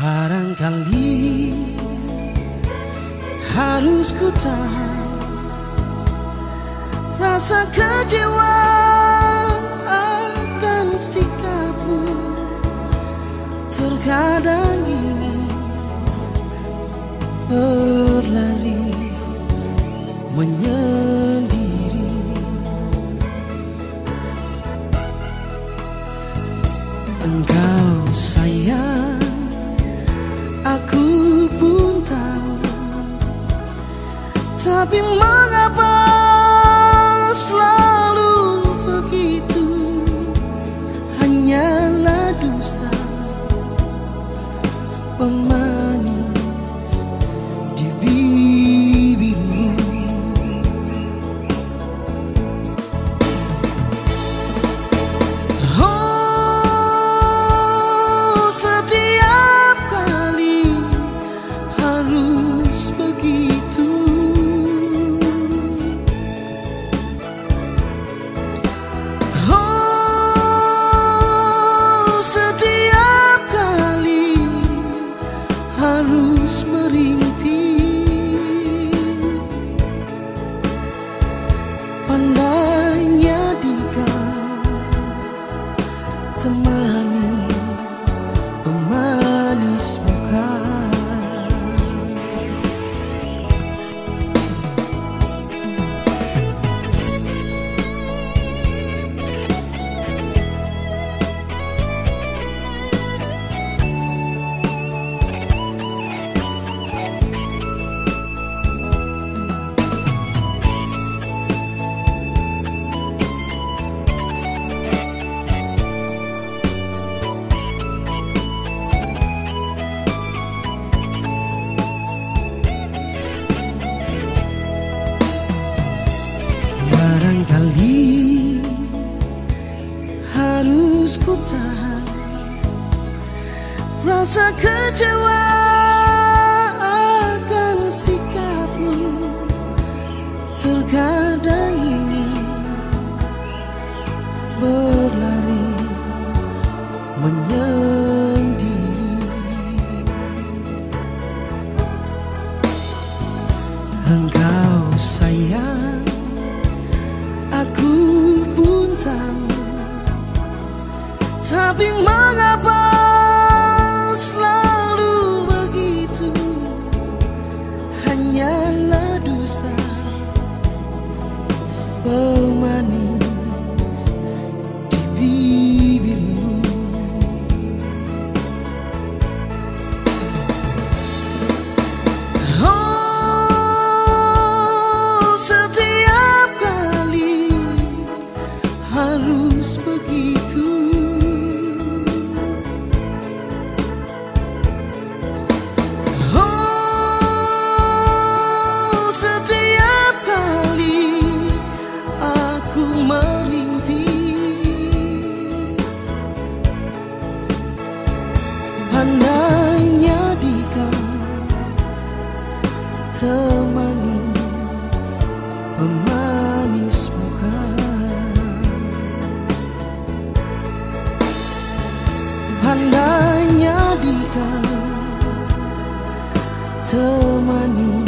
Barangkali harus ku tahan Rasa kecewa akan sikapmu. Terkadang Engkau sayang. Aku pun tahu. Tapi mengapa selalu One harus ku tahan. Rasa kecewa akan sikapmu Terkadang ingin berlari menyendiri. Engkau sayang Aku pun tahu Tapi mengapa selalu Pandainya di kau temani pemanis muka Pandainya di kau. temani